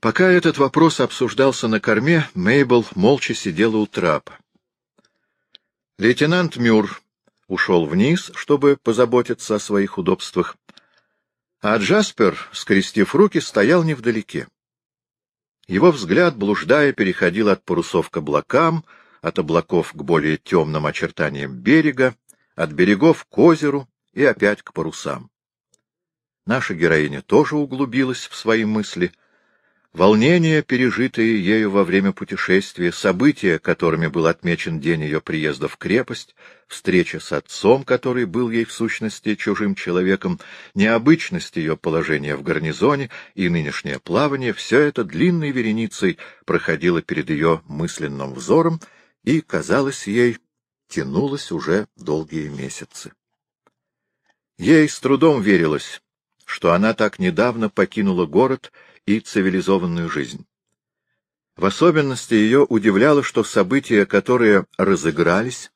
Пока этот вопрос обсуждался на корме, Мейбл молча сидела у трапа. Лейтенант Мюр ушел вниз, чтобы позаботиться о своих удобствах, а Джаспер, скрестив руки, стоял невдалеке. Его взгляд, блуждая, переходил от парусов к облакам, от облаков к более темным очертаниям берега, от берегов к озеру и опять к парусам. Наша героиня тоже углубилась в свои мысли — Волнения, пережитые ею во время путешествия, события, которыми был отмечен день ее приезда в крепость, встреча с отцом, который был ей в сущности чужим человеком, необычность ее положения в гарнизоне и нынешнее плавание — все это длинной вереницей проходило перед ее мысленным взором и, казалось ей, тянулось уже долгие месяцы. Ей с трудом верилось, что она так недавно покинула город и цивилизованную жизнь. В особенности ее удивляло, что события, которые разыгрались,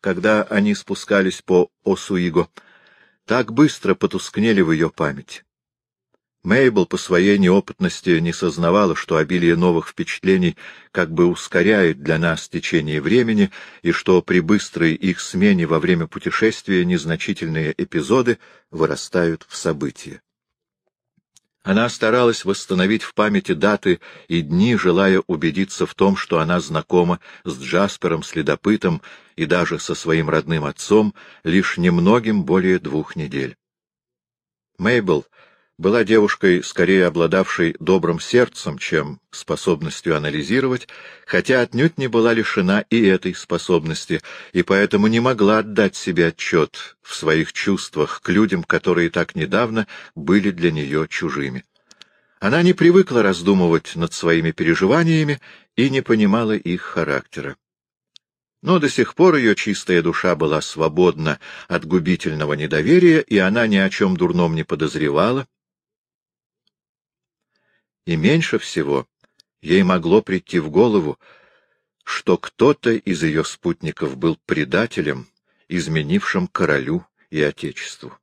когда они спускались по Осуиго, так быстро потускнели в ее памяти. Мейбл по своей неопытности не сознавала, что обилие новых впечатлений как бы ускоряет для нас течение времени, и что при быстрой их смене во время путешествия незначительные эпизоды вырастают в события. Она старалась восстановить в памяти даты и дни, желая убедиться в том, что она знакома с Джаспером, следопытом и даже со своим родным отцом лишь немногим более двух недель. Мейбл была девушкой, скорее обладавшей добрым сердцем, чем способностью анализировать, хотя отнюдь не была лишена и этой способности, и поэтому не могла отдать себе отчет в своих чувствах к людям, которые так недавно были для нее чужими. Она не привыкла раздумывать над своими переживаниями и не понимала их характера. Но до сих пор ее чистая душа была свободна от губительного недоверия, и она ни о чем дурном не подозревала, и меньше всего ей могло прийти в голову, что кто-то из ее спутников был предателем, изменившим королю и отечеству.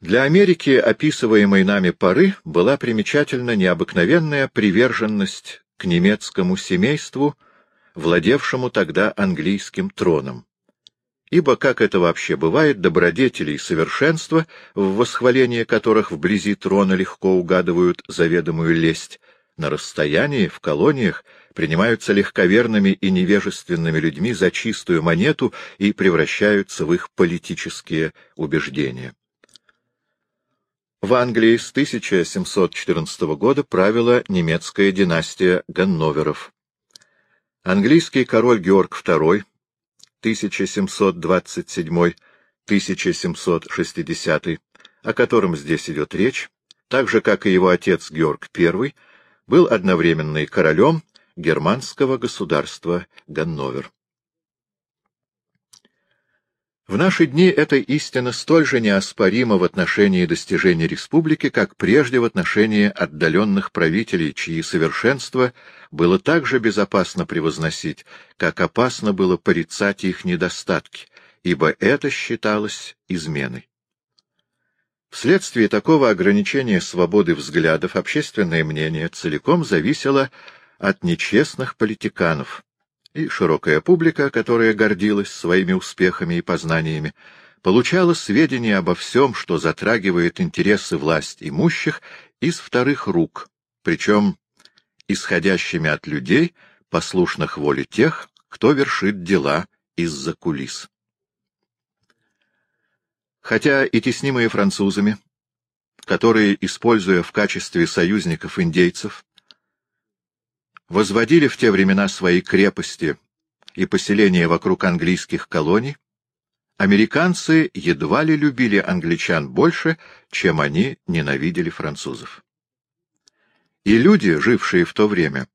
Для Америки, описываемой нами поры, была примечательна необыкновенная приверженность к немецкому семейству, владевшему тогда английским троном ибо, как это вообще бывает, добродетелей совершенства, в восхвалении которых вблизи трона легко угадывают заведомую лесть, на расстоянии, в колониях, принимаются легковерными и невежественными людьми за чистую монету и превращаются в их политические убеждения. В Англии с 1714 года правила немецкая династия Ганноверов. Английский король Георг II 1727-1760, о котором здесь идет речь, так же, как и его отец Георг I, был одновременно и королем германского государства Ганновер. В наши дни эта истина столь же неоспорима в отношении достижений республики, как прежде в отношении отдаленных правителей, чьи совершенства было так же безопасно превозносить, как опасно было порицать их недостатки, ибо это считалось изменой. Вследствие такого ограничения свободы взглядов общественное мнение целиком зависело от нечестных политиканов, и широкая публика, которая гордилась своими успехами и познаниями, получала сведения обо всем, что затрагивает интересы власть имущих, из вторых рук, причем исходящими от людей, послушных воле тех, кто вершит дела из-за кулис. Хотя и теснимые французами, которые, используя в качестве союзников индейцев, возводили в те времена свои крепости и поселения вокруг английских колоний, американцы едва ли любили англичан больше, чем они ненавидели французов. И люди, жившие в то время,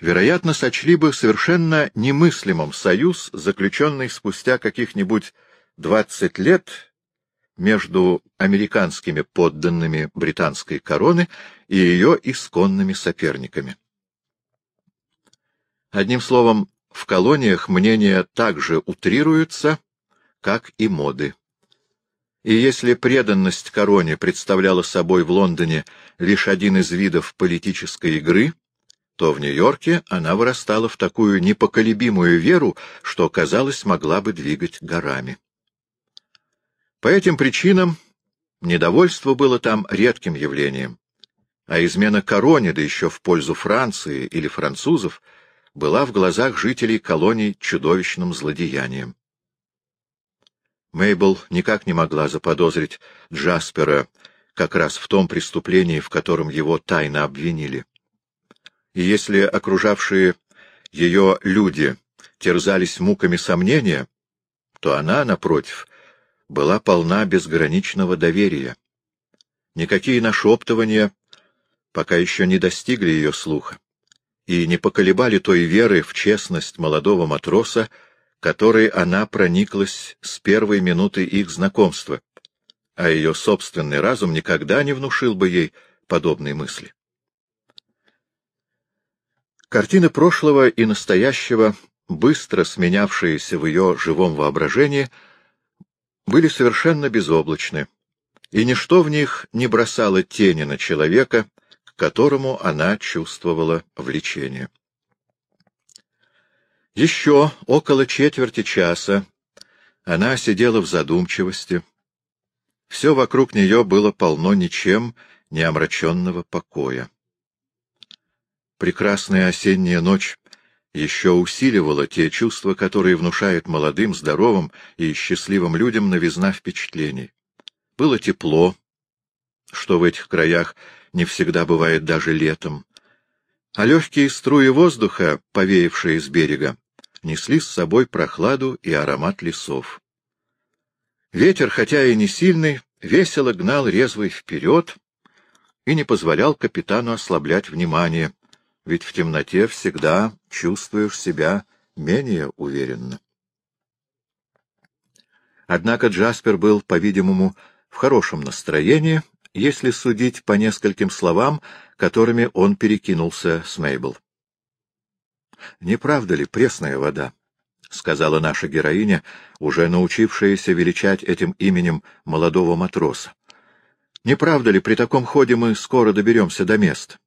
вероятно, сочли бы совершенно немыслимым союз, заключенный спустя каких-нибудь двадцать лет между американскими подданными британской короны и ее исконными соперниками. Одним словом, в колониях мнения также утрируются, как и моды. И если преданность короне представляла собой в Лондоне лишь один из видов политической игры, то в Нью-Йорке она вырастала в такую непоколебимую веру, что, казалось, могла бы двигать горами. По этим причинам недовольство было там редким явлением, а измена короне, да еще в пользу Франции или французов, была в глазах жителей колоний чудовищным злодеянием. Мейбл никак не могла заподозрить Джаспера как раз в том преступлении, в котором его тайно обвинили. И если окружавшие ее люди терзались муками сомнения, то она, напротив, была полна безграничного доверия. Никакие нашептывания пока еще не достигли ее слуха и не поколебали той веры в честность молодого матроса, которой она прониклась с первой минуты их знакомства, а ее собственный разум никогда не внушил бы ей подобной мысли. Картины прошлого и настоящего, быстро сменявшиеся в ее живом воображении, были совершенно безоблачны, и ничто в них не бросало тени на человека, к которому она чувствовала влечение. Еще около четверти часа она сидела в задумчивости. Все вокруг нее было полно ничем не омраченного покоя. Прекрасная осенняя ночь еще усиливала те чувства, которые внушают молодым, здоровым и счастливым людям новизна впечатлений. Было тепло, что в этих краях не всегда бывает даже летом, а легкие струи воздуха, повеявшие с берега, несли с собой прохладу и аромат лесов. Ветер, хотя и не сильный, весело гнал резвый вперед и не позволял капитану ослаблять внимание, ведь в темноте всегда чувствуешь себя менее уверенно. Однако Джаспер был, по-видимому, в хорошем настроении, если судить по нескольким словам, которыми он перекинулся с Мейбл. Не правда ли пресная вода? — сказала наша героиня, уже научившаяся величать этим именем молодого матроса. — Не правда ли, при таком ходе мы скоро доберемся до места?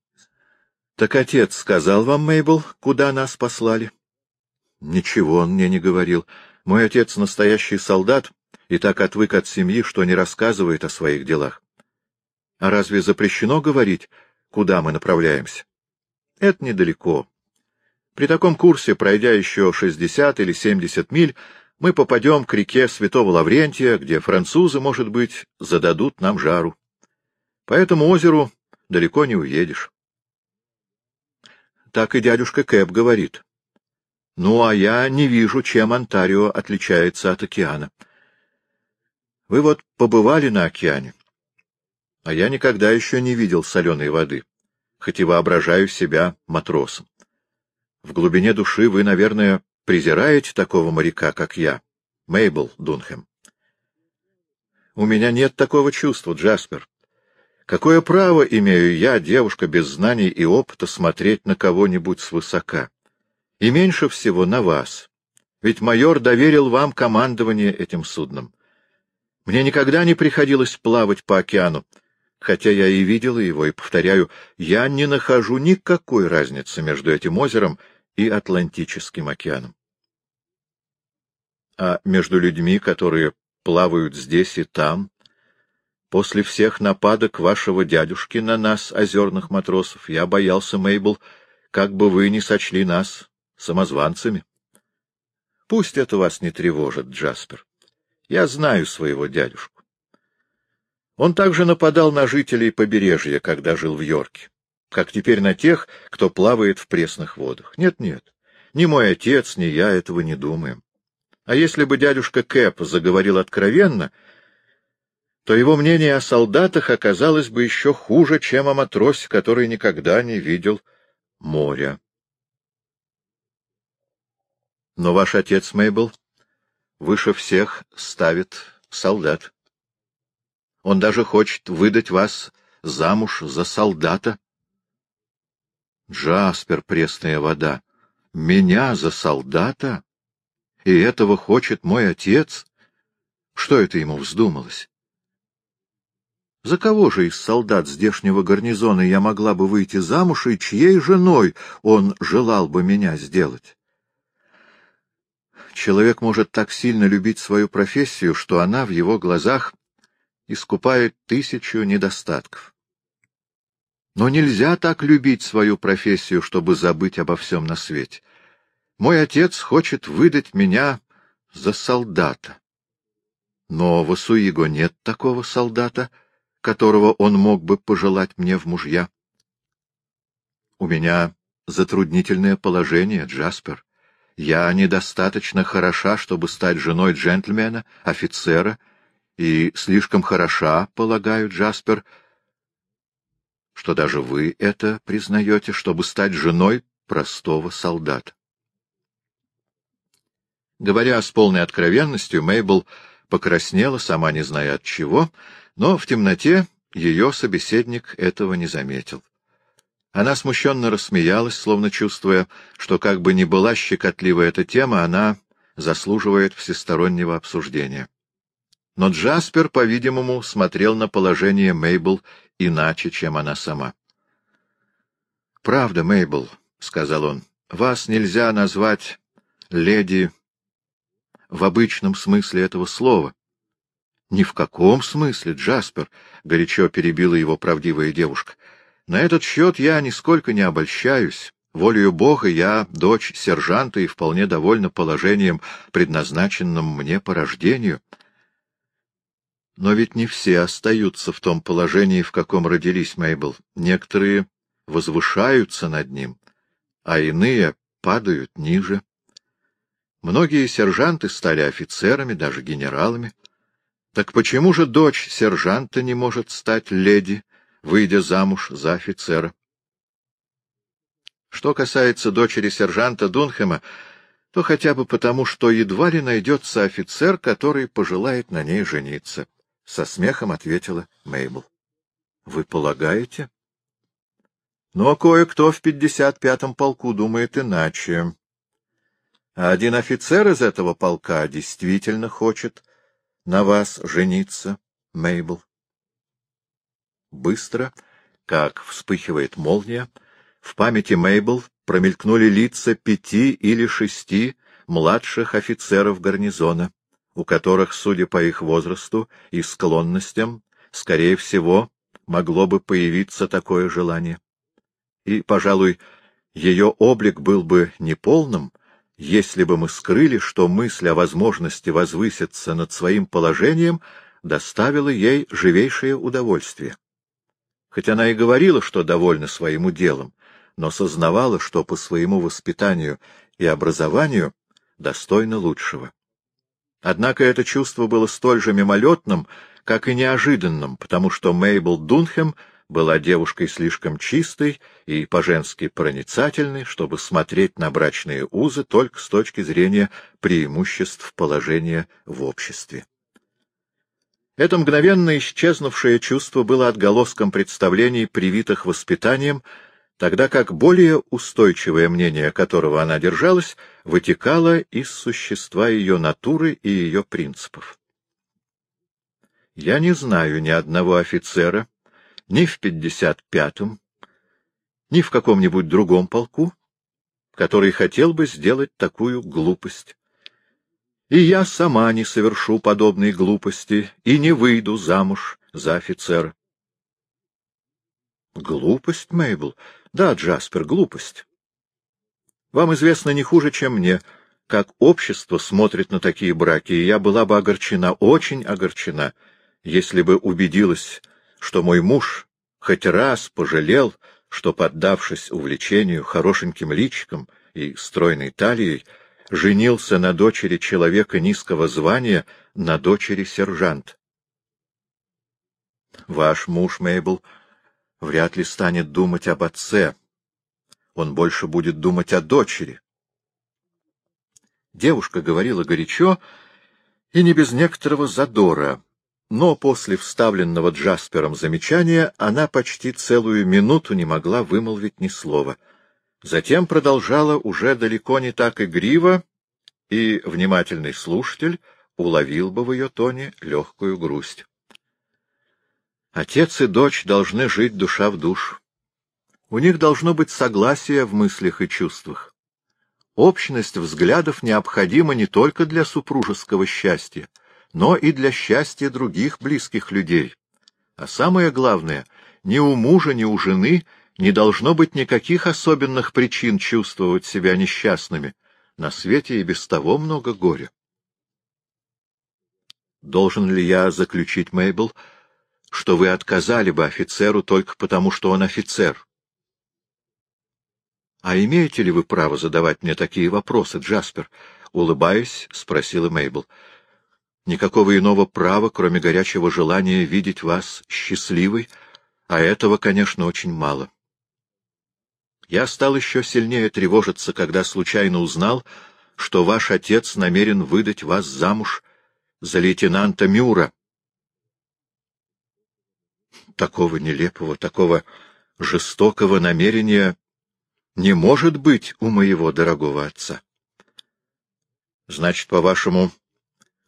— Так отец сказал вам, Мейбл, куда нас послали? — Ничего он мне не говорил. Мой отец — настоящий солдат и так отвык от семьи, что не рассказывает о своих делах. — А разве запрещено говорить, куда мы направляемся? — Это недалеко. При таком курсе, пройдя еще 60 или 70 миль, мы попадем к реке Святого Лаврентия, где французы, может быть, зададут нам жару. По этому озеру далеко не уедешь. Так и дядюшка Кэп говорит. Ну, а я не вижу, чем Онтарио отличается от океана. Вы вот побывали на океане, а я никогда еще не видел соленой воды, хоть и воображаю себя матросом. В глубине души вы, наверное, презираете такого моряка, как я, Мейбл Дунхэм. У меня нет такого чувства, Джаспер. Какое право имею я, девушка без знаний и опыта, смотреть на кого-нибудь свысока? И меньше всего на вас. Ведь майор доверил вам командование этим судном. Мне никогда не приходилось плавать по океану, хотя я и видела его, и, повторяю, я не нахожу никакой разницы между этим озером и Атлантическим океаном. А между людьми, которые плавают здесь и там, после всех нападок вашего дядюшки на нас, озерных матросов, я боялся, Мейбл, как бы вы не сочли нас самозванцами. Пусть это вас не тревожит, Джаспер. Я знаю своего дядюшку. Он также нападал на жителей побережья, когда жил в Йорке как теперь на тех, кто плавает в пресных водах. Нет-нет, ни мой отец, ни я этого не думаем. А если бы дядюшка Кэп заговорил откровенно, то его мнение о солдатах оказалось бы еще хуже, чем о матросе, который никогда не видел моря. Но ваш отец, Мейбл, выше всех ставит солдат. Он даже хочет выдать вас замуж за солдата. Джаспер, пресная вода, меня за солдата? И этого хочет мой отец? Что это ему вздумалось? За кого же из солдат здешнего гарнизона я могла бы выйти замуж, и чьей женой он желал бы меня сделать? Человек может так сильно любить свою профессию, что она в его глазах искупает тысячу недостатков. Но нельзя так любить свою профессию, чтобы забыть обо всем на свете. Мой отец хочет выдать меня за солдата. Но в Осуиго нет такого солдата, которого он мог бы пожелать мне в мужья. У меня затруднительное положение, Джаспер. Я недостаточно хороша, чтобы стать женой джентльмена, офицера, и слишком хороша, полагаю, Джаспер, что даже вы это признаете, чтобы стать женой простого солдата. Говоря с полной откровенностью, Мейбл покраснела, сама не зная от чего, но в темноте ее собеседник этого не заметил. Она смущенно рассмеялась, словно чувствуя, что как бы ни была щекотлива эта тема, она заслуживает всестороннего обсуждения. Но Джаспер, по-видимому, смотрел на положение Мейбл иначе, чем она сама. — Правда, Мейбл, — сказал он, — вас нельзя назвать леди в обычном смысле этого слова. — Ни в каком смысле, Джаспер, — горячо перебила его правдивая девушка. — На этот счет я нисколько не обольщаюсь. Волею Бога я дочь сержанта и вполне довольна положением, предназначенным мне по рождению. Но ведь не все остаются в том положении, в каком родились Мейбл. Некоторые возвышаются над ним, а иные падают ниже. Многие сержанты стали офицерами, даже генералами. Так почему же дочь сержанта не может стать леди, выйдя замуж за офицера? Что касается дочери сержанта Дунхема, то хотя бы потому, что едва ли найдется офицер, который пожелает на ней жениться. Со смехом ответила Мейбл. — Вы полагаете? — Но кое-кто в пятьдесят пятом полку думает иначе. А один офицер из этого полка действительно хочет на вас жениться, Мейбл. Быстро, как вспыхивает молния, в памяти Мейбл промелькнули лица пяти или шести младших офицеров гарнизона, у которых, судя по их возрасту и склонностям, скорее всего, могло бы появиться такое желание. И, пожалуй, ее облик был бы неполным, если бы мы скрыли, что мысль о возможности возвыситься над своим положением доставила ей живейшее удовольствие. Хоть она и говорила, что довольна своим уделом, но сознавала, что по своему воспитанию и образованию достойна лучшего. Однако это чувство было столь же мимолетным, как и неожиданным, потому что Мейбл Дунхем — была девушкой слишком чистой и по-женски проницательной, чтобы смотреть на брачные узы только с точки зрения преимуществ положения в обществе. Это мгновенно исчезнувшее чувство было отголоском представлений, привитых воспитанием, тогда как более устойчивое мнение, которого она держалась, вытекало из существа ее натуры и ее принципов. Я не знаю ни одного офицера, ни в 55-м, ни в каком-нибудь другом полку, который хотел бы сделать такую глупость. И я сама не совершу подобной глупости и не выйду замуж за офицера. Глупость, Мейбл? Да, Джаспер, глупость. Вам известно не хуже, чем мне, как общество смотрит на такие браки, и я была бы огорчена, очень огорчена, если бы убедилась, что мой муж хоть раз пожалел, что, поддавшись увлечению хорошеньким личиком и стройной талией, женился на дочери человека низкого звания, на дочери сержант. Ваш муж, Мейбл, вряд ли станет думать об отце. Он больше будет думать о дочери. Девушка говорила горячо и не без некоторого задора, но после вставленного Джаспером замечания она почти целую минуту не могла вымолвить ни слова. Затем продолжала уже далеко не так игриво, и внимательный слушатель уловил бы в ее тоне легкую грусть. Отец и дочь должны жить душа в душу. У них должно быть согласие в мыслях и чувствах. Общность взглядов необходима не только для супружеского счастья, но и для счастья других близких людей. А самое главное, ни у мужа, ни у жены не должно быть никаких особенных причин чувствовать себя несчастными. На свете и без того много горя. Должен ли я заключить, Мейбл, что вы отказали бы офицеру только потому, что он офицер? — А имеете ли вы право задавать мне такие вопросы, Джаспер? — улыбаясь, спросила Мейбл. — Никакого иного права, кроме горячего желания видеть вас счастливой, а этого, конечно, очень мало. Я стал еще сильнее тревожиться, когда случайно узнал, что ваш отец намерен выдать вас замуж за лейтенанта Мюра. Такого нелепого, такого жестокого намерения не может быть у моего дорогого отца. Значит, по-вашему,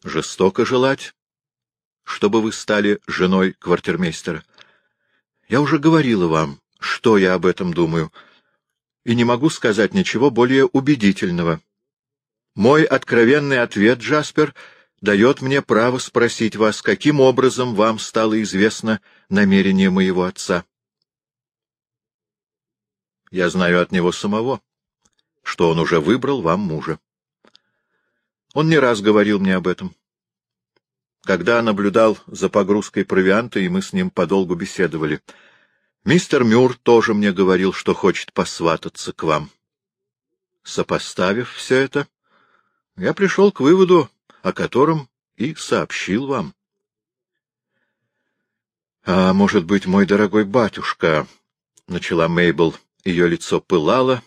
жестоко желать, чтобы вы стали женой квартирмейстера? Я уже говорила вам, что я об этом думаю, и не могу сказать ничего более убедительного. Мой откровенный ответ, Джаспер, дает мне право спросить вас, каким образом вам стало известно намерение моего отца. Я знаю от него самого, что он уже выбрал вам мужа. Он не раз говорил мне об этом. Когда наблюдал за погрузкой провианта, и мы с ним подолгу беседовали. Мистер Мюр тоже мне говорил, что хочет посвататься к вам. Сопоставив все это, я пришел к выводу, о котором и сообщил вам. — А может быть, мой дорогой батюшка, — начала Мейбл, — ее лицо пылало,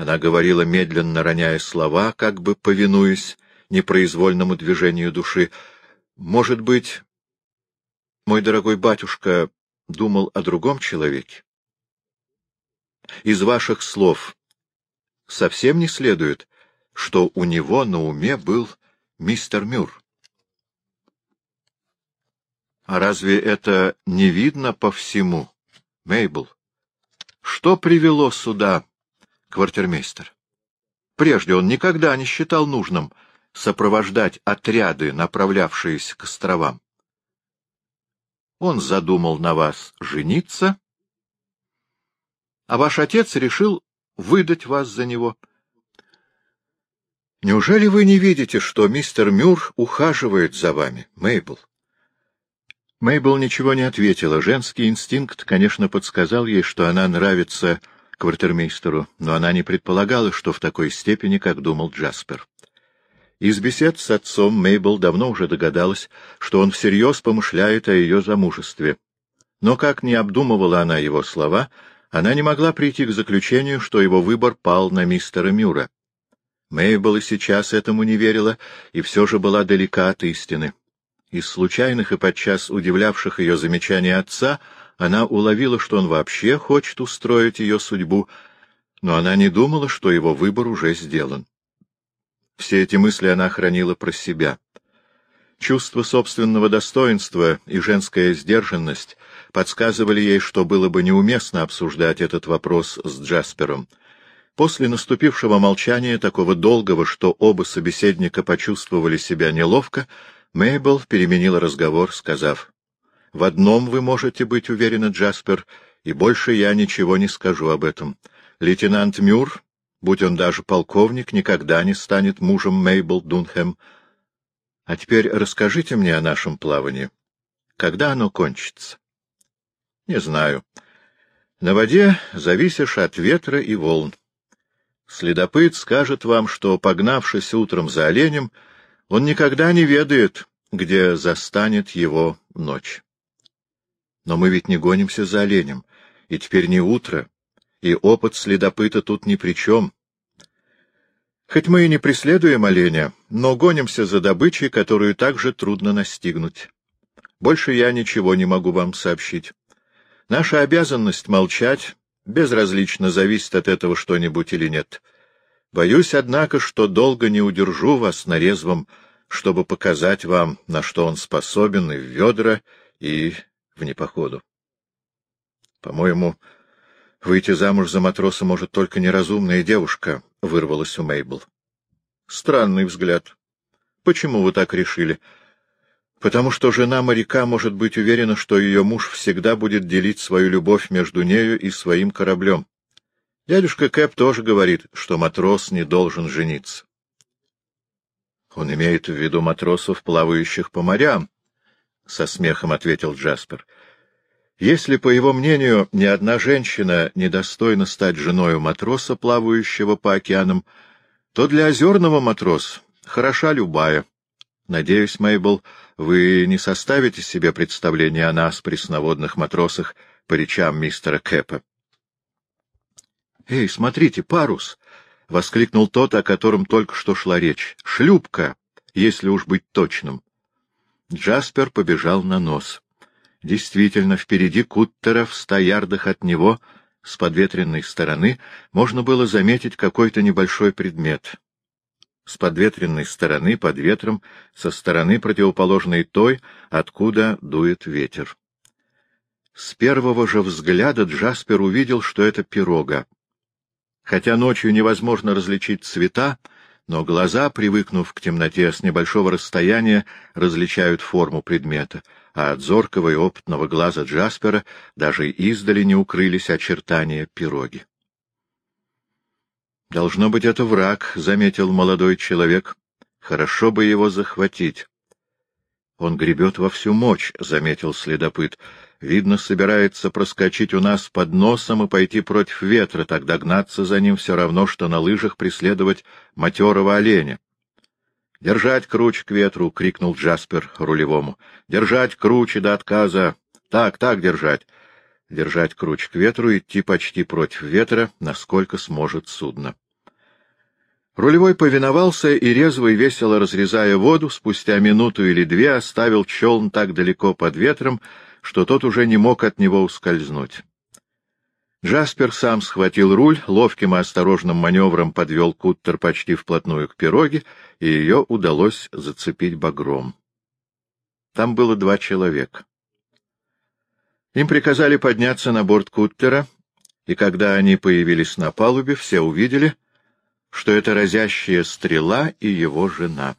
она говорила, медленно роняя слова, как бы повинуясь непроизвольному движению души. «Может быть, мой дорогой батюшка думал о другом человеке? Из ваших слов совсем не следует, что у него на уме был мистер Мюр. А разве это не видно по всему, Мейбл? Что привело сюда квартирмейстер? Прежде он никогда не считал нужным сопровождать отряды, направлявшиеся к островам. Он задумал на вас жениться, а ваш отец решил выдать вас за него. Неужели вы не видите, что мистер Мюр ухаживает за вами, Мейбл? Мейбл ничего не ответила. Женский инстинкт, конечно, подсказал ей, что она нравится квартирмейстеру, но она не предполагала, что в такой степени, как думал Джаспер. Из бесед с отцом Мейбл давно уже догадалась, что он всерьез помышляет о ее замужестве. Но как не обдумывала она его слова, она не могла прийти к заключению, что его выбор пал на мистера Мюра. Мейбл и сейчас этому не верила, и все же была далека от истины. Из случайных и подчас удивлявших ее замечаний отца она уловила, что он вообще хочет устроить ее судьбу, но она не думала, что его выбор уже сделан. Все эти мысли она хранила про себя. Чувство собственного достоинства и женская сдержанность подсказывали ей, что было бы неуместно обсуждать этот вопрос с Джаспером. После наступившего молчания, такого долгого, что оба собеседника почувствовали себя неловко, Мейбл переменила разговор, сказав, — В одном вы можете быть уверены, Джаспер, и больше я ничего не скажу об этом. Лейтенант Мюр, будь он даже полковник, никогда не станет мужем Мейбл Дунхэм. А теперь расскажите мне о нашем плавании. Когда оно кончится? — Не знаю. На воде зависишь от ветра и волн. Следопыт скажет вам, что, погнавшись утром за оленем, — он никогда не ведает, где застанет его ночь. Но мы ведь не гонимся за оленем, и теперь не утро, и опыт следопыта тут ни при чем. Хоть мы и не преследуем оленя, но гонимся за добычей, которую также трудно настигнуть. Больше я ничего не могу вам сообщить. Наша обязанность молчать, безразлично зависит от этого что-нибудь или нет. Боюсь, однако, что долго не удержу вас на резвом, чтобы показать вам, на что он способен и в ведра, и в непоходу. — По-моему, выйти замуж за матроса может только неразумная девушка, — вырвалась у Мейбл. — Странный взгляд. Почему вы так решили? — Потому что жена моряка может быть уверена, что ее муж всегда будет делить свою любовь между нею и своим кораблем. Дядюшка Кэп тоже говорит, что матрос не должен жениться. Он имеет в виду матросов, плавающих по морям, — со смехом ответил Джаспер. Если, по его мнению, ни одна женщина не достойна стать женою матроса, плавающего по океанам, то для озерного матроса хороша любая. Надеюсь, Мейбл, вы не составите себе представление о нас, пресноводных матросах, по речам мистера Кэпа. — Эй, смотрите, парус! — воскликнул тот, о котором только что шла речь. — Шлюпка, если уж быть точным. Джаспер побежал на нос. Действительно, впереди Куттера, в ста ярдах от него, с подветренной стороны, можно было заметить какой-то небольшой предмет. С подветренной стороны, под ветром, со стороны противоположной той, откуда дует ветер. С первого же взгляда Джаспер увидел, что это пирога. Хотя ночью невозможно различить цвета, но глаза, привыкнув к темноте с небольшого расстояния, различают форму предмета, а от зоркого и опытного глаза Джаспера даже издали не укрылись очертания пироги. «Должно быть, это враг», — заметил молодой человек. «Хорошо бы его захватить». «Он гребет во всю мощь», — заметил следопыт. «Видно, собирается проскочить у нас под носом и пойти против ветра, тогда гнаться за ним все равно, что на лыжах преследовать матерого оленя». «Держать круч к ветру!» — крикнул Джаспер рулевому. «Держать круче до отказа! Так, так держать!» Держать круч к ветру, идти почти против ветра, насколько сможет судно. Рулевой повиновался и, резво и весело разрезая воду, спустя минуту или две оставил челн так далеко под ветром, что тот уже не мог от него ускользнуть. Джаспер сам схватил руль, ловким и осторожным маневром подвел куттер почти вплотную к пироге, и ее удалось зацепить багром. Там было два человека. Им приказали подняться на борт куттера, и когда они появились на палубе, все увидели — что это разящая стрела и его жена.